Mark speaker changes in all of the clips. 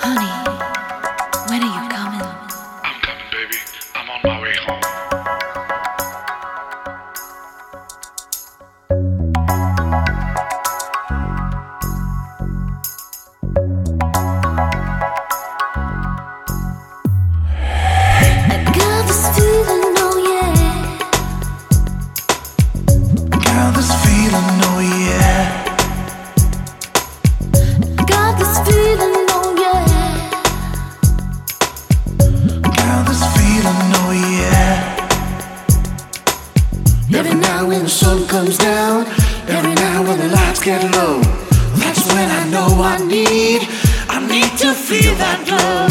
Speaker 1: honey. Every now when the sun comes down, every now when the lights get low, that's when I know I need, I need to feel that glow.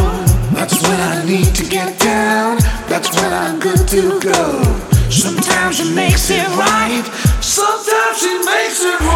Speaker 1: That's when I need to get down, that's when I'm good to go. Sometimes she makes it right, sometimes she makes it wrong.